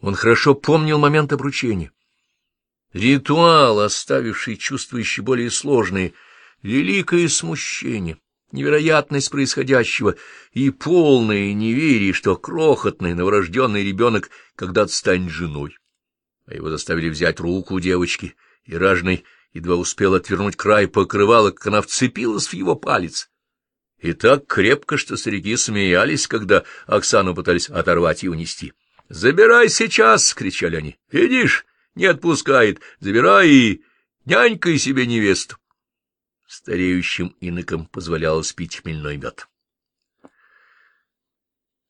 Он хорошо помнил момент обручения. Ритуал, оставивший чувства еще более сложные, великое смущение, невероятность происходящего и полное неверие, что крохотный новорожденный ребенок когда-то станет женой. А его заставили взять руку девочки, и ражный едва успел отвернуть край покрывала, как она вцепилась в его палец. И так крепко, что старики смеялись, когда Оксану пытались оторвать и унести. — Забирай сейчас! — кричали они. — Видишь? не отпускает, забирай и нянькай себе невесту. Стареющим инокам позволялось пить хмельной мед.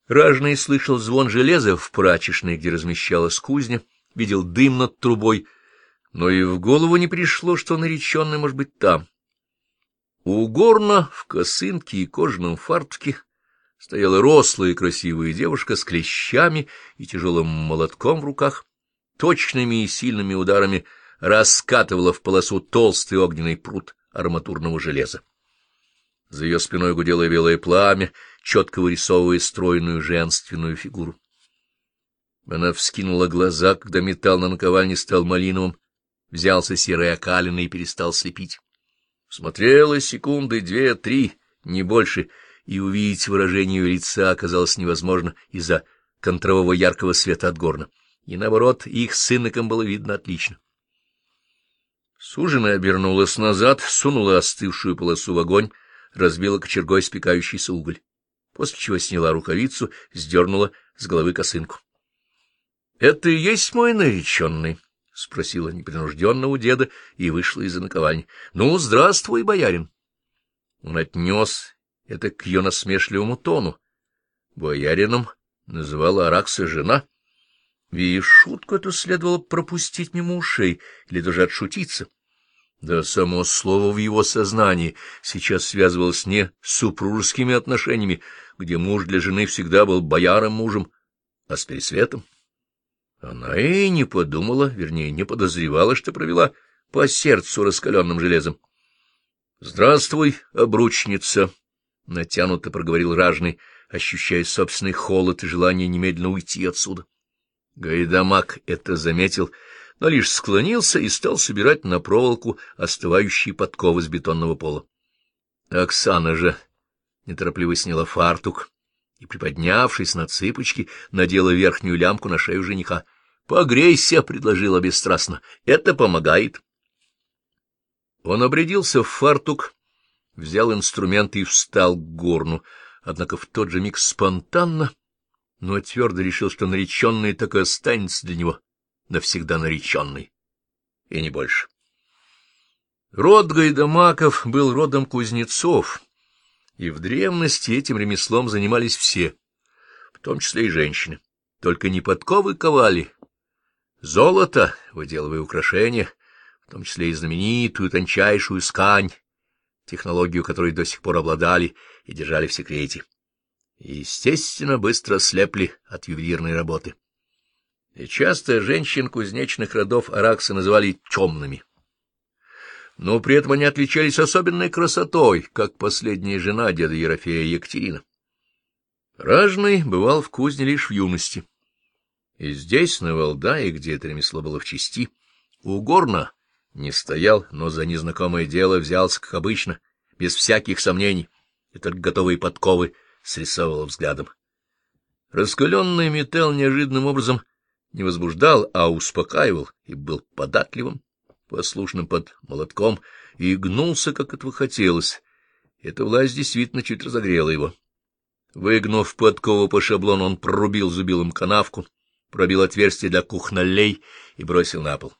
Ражный слышал звон железа в прачечной, где размещалась кузня, видел дым над трубой, но и в голову не пришло, что нареченный может быть там. У горна в косынке и кожаном фартуке стояла рослая и красивая девушка с клещами и тяжелым молотком в руках точными и сильными ударами раскатывала в полосу толстый огненный пруд арматурного железа. За ее спиной гудело белое пламя, четко вырисовывая стройную женственную фигуру. Она вскинула глаза, когда металл на наковальне стал малиновым, взялся серой окалиной и перестал слепить. Смотрела секунды две-три, не больше, и увидеть выражение ее лица оказалось невозможно из-за контрового яркого света от горна и, наоборот, их с иноком было видно отлично. Суженая обернулась назад, сунула остывшую полосу в огонь, разбила кочергой спекающийся уголь, после чего сняла рукавицу, сдернула с головы косынку. — Это и есть мой нареченный? — спросила непринужденно у деда и вышла из-за наковальни. — Ну, здравствуй, боярин! Он отнес это к ее насмешливому тону. Боярином называла Аракса жена — и шутку эту следовало пропустить мимо ушей или даже отшутиться. Да само слово в его сознании сейчас связывалось не с супружескими отношениями, где муж для жены всегда был бояром мужем, а с пересветом. Она и не подумала, вернее, не подозревала, что провела по сердцу раскаленным железом. — Здравствуй, обручница! — натянуто проговорил ражный, ощущая собственный холод и желание немедленно уйти отсюда. — Гайдамак это заметил, но лишь склонился и стал собирать на проволоку остывающие подковы с бетонного пола. Оксана же неторопливо сняла фартук и, приподнявшись на цыпочки, надела верхнюю лямку на шею жениха. — Погрейся, — предложила бесстрастно, — это помогает. Он обрядился в фартук, взял инструмент и встал к горну, однако в тот же миг спонтанно но твердо решил, что нареченный так и останется для него навсегда нареченный, и не больше. Род Гайдамаков был родом кузнецов, и в древности этим ремеслом занимались все, в том числе и женщины. Только не подковы ковали, золото, выделывая украшения, в том числе и знаменитую тончайшую скань, технологию которой до сих пор обладали и держали в секрете естественно, быстро слепли от ювелирной работы. И часто женщин кузнечных родов Аракса называли темными. Но при этом они отличались особенной красотой, как последняя жена деда Ерофея Екатерина. Ражный бывал в кузне лишь в юности. И здесь, на Валдае, где это ремесло было в чести, горна не стоял, но за незнакомое дело взялся, как обычно, без всяких сомнений, и только готовые подковы — срисовывала взглядом. Раскаленный металл неожиданным образом не возбуждал, а успокаивал и был податливым, послушным под молотком, и гнулся, как этого хотелось. Эта власть действительно чуть разогрела его. Выгнув подкову по шаблону, он прорубил зубилом канавку, пробил отверстие для кухнолей и бросил на пол.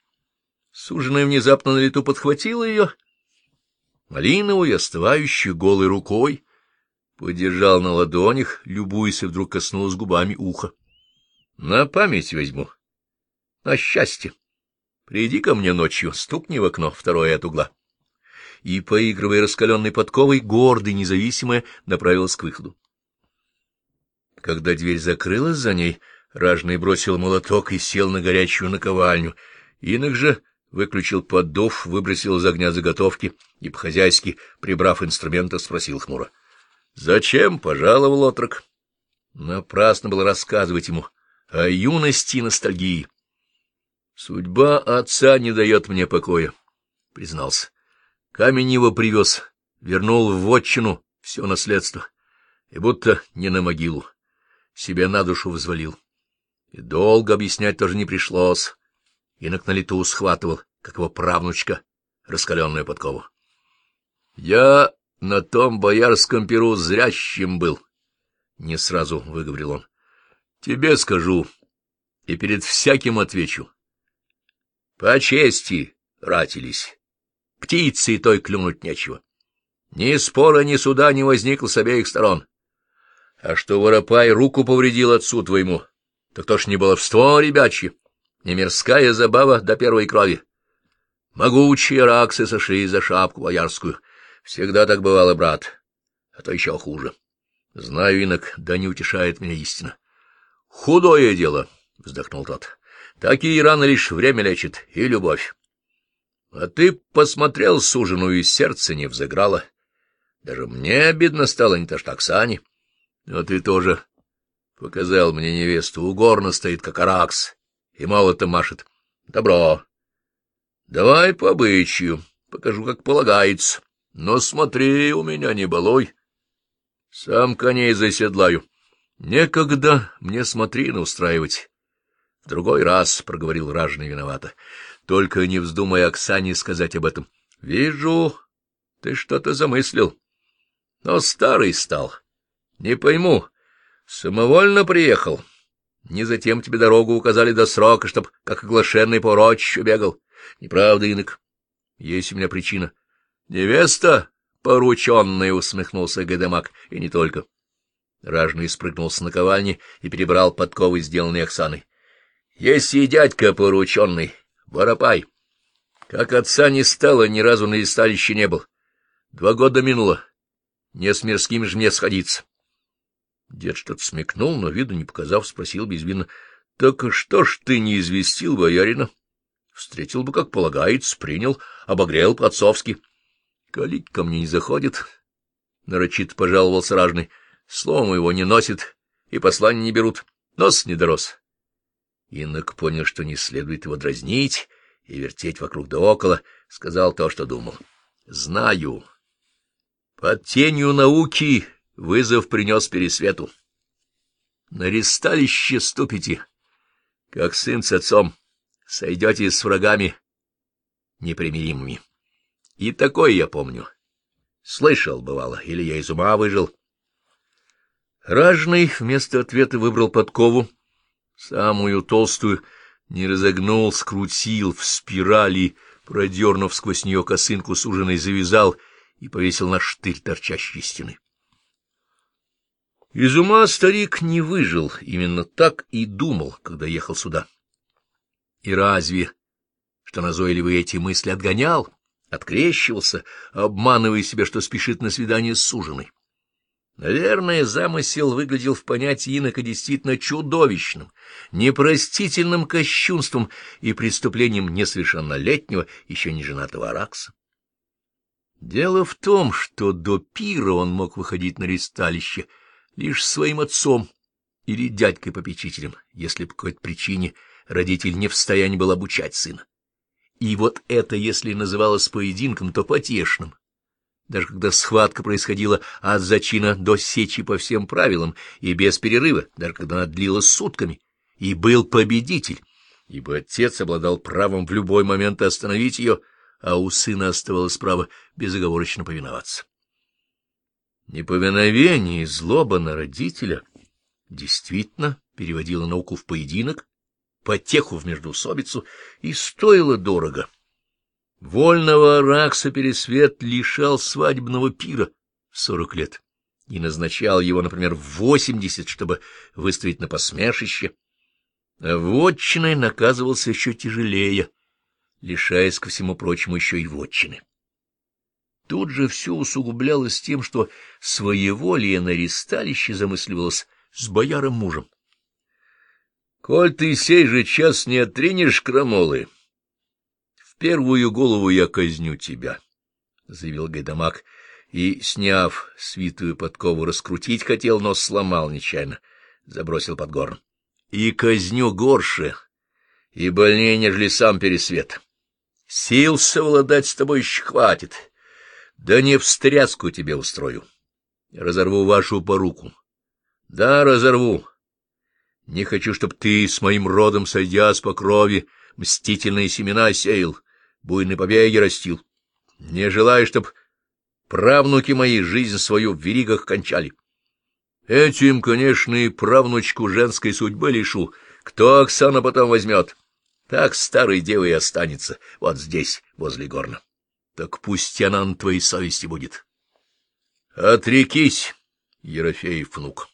Суженая внезапно на лету подхватила ее, малиновую, остывающую голой рукой, Подержал на ладонях, любуясь, и вдруг коснулась губами уха. — На память возьму. На счастье. Приди ко мне ночью, стукни в окно, второе от угла. И, поигрывая раскаленной подковой, гордый, независимая, направилась к выходу. Когда дверь закрылась за ней, ражный бросил молоток и сел на горячую наковальню. Инок же выключил поддов, выбросил из огня заготовки и, по-хозяйски, прибрав инструмента, спросил хмуро. — Зачем пожаловал отрок? Напрасно было рассказывать ему о юности и ностальгии. Судьба отца не дает мне покоя, — признался. Камень его привез, вернул в вотчину все наследство, и будто не на могилу, себе на душу взвалил. И долго объяснять тоже не пришлось. Инок на лету схватывал, как его правнучка, раскаленную подкову. Я на том боярском перу зрящим был, — не сразу выговорил он. — Тебе скажу, и перед всяким отвечу. По чести ратились. Птицы той клюнуть нечего. Ни спора, ни суда не возникло с обеих сторон. А что Воропай руку повредил отцу твоему, так то ж не баловство ребячье, не мирская забава до первой крови. Могучие раксы сошли за шапку боярскую. Всегда так бывало, брат, а то еще хуже. Знаю, инок, да не утешает меня истина. — Худое дело, — вздохнул тот. — Такие раны лишь время лечит и любовь. А ты посмотрел сужену, и сердце не взыграло. Даже мне обидно стало, не то что Оксане. А ты тоже показал мне невесту. У горна стоит, как аракс, и молото машет. Добро. Давай по обычаю, покажу, как полагается. Но смотри, у меня не балуй. Сам коней заседлаю. Некогда мне смотрины устраивать. В другой раз, — проговорил ражный виновато, — только не вздумай Оксане сказать об этом. Вижу, ты что-то замыслил, но старый стал. Не пойму, самовольно приехал. Не затем тебе дорогу указали до срока, чтоб, как оглашенный, по урочищу бегал. Неправда, инок. Есть у меня причина. Невеста порученная, — усмехнулся Гадамак, — и не только. Ражный спрыгнул с наковальни и перебрал подковы, сделанные Оксаной. — Есть и дядька порученный, Воропай. Как отца не стало, ни разу на листалище не был. Два года минуло. Не с мирским же мне сходиться. Дед что-то смекнул, но виду не показав, спросил безвинно. — Так что ж ты не известил боярина? Встретил бы, как полагается, принял, обогрел по-отцовски. — Калить ко мне не заходит, — нарочит пожаловался ражный. Словом его не носит, и послания не берут. Нос не дорос. Инок понял, что не следует его дразнить и вертеть вокруг да около, сказал то, что думал. — Знаю. Под тенью науки вызов принес Пересвету. На ресталище ступите, как сын с отцом, сойдете с врагами непримиримыми. И такое я помню. Слышал, бывало, или я из ума выжил. Ражный вместо ответа выбрал подкову, самую толстую, не разогнул, скрутил в спирали, продернув сквозь нее косынку суженой, завязал и повесил на штырь торчащей стены. Из ума старик не выжил, именно так и думал, когда ехал сюда. И разве, что назойливые эти мысли отгонял, открещивался, обманывая себя, что спешит на свидание с суженой? Наверное, замысел выглядел в понятии инока действительно чудовищным, непростительным кощунством и преступлением несовершеннолетнего, еще не женатого Аракса. Дело в том, что до пира он мог выходить на ресталище лишь своим отцом или дядькой-попечителем, если по какой-то причине родитель не в состоянии был обучать сына. И вот это, если называлось поединком, то потешным даже когда схватка происходила от зачина до сечи по всем правилам и без перерыва, даже когда она длилась сутками, и был победитель, ибо отец обладал правом в любой момент остановить ее, а у сына оставалось право безоговорочно повиноваться. Неповиновение и злоба на родителя действительно переводило науку в поединок, потеху в междоусобицу и стоило дорого. Вольного Ракса Пересвет лишал свадебного пира в сорок лет и назначал его, например, в восемьдесят, чтобы выставить на посмешище. А вотчиной наказывался еще тяжелее, лишаясь, ко всему прочему, еще и вотчины. Тут же все усугублялось тем, что своеволие на ресталище замысливалось с бояром-мужем. — Коль ты сей же час не отринешь крамолы, первую голову я казню тебя, — заявил Гайдамак, и, сняв свитую подкову, раскрутить хотел, но сломал нечаянно, забросил под горн. и казню горше, и больнее, нежели сам пересвет. Сил совладать с тобой еще хватит, да не встряску тебе устрою. Разорву вашу поруку. Да, разорву. Не хочу, чтоб ты с моим родом, сойдя с по крови, мстительные семена сеял, буйные побеги растил. Не желаю, чтоб правнуки мои жизнь свою в веригах кончали. Этим, конечно, и правнучку женской судьбы лишу. Кто Оксана потом возьмет? Так старой девой останется, вот здесь, возле горна. Так пусть она на твоей совести будет. Отрекись, Ерофеев внук.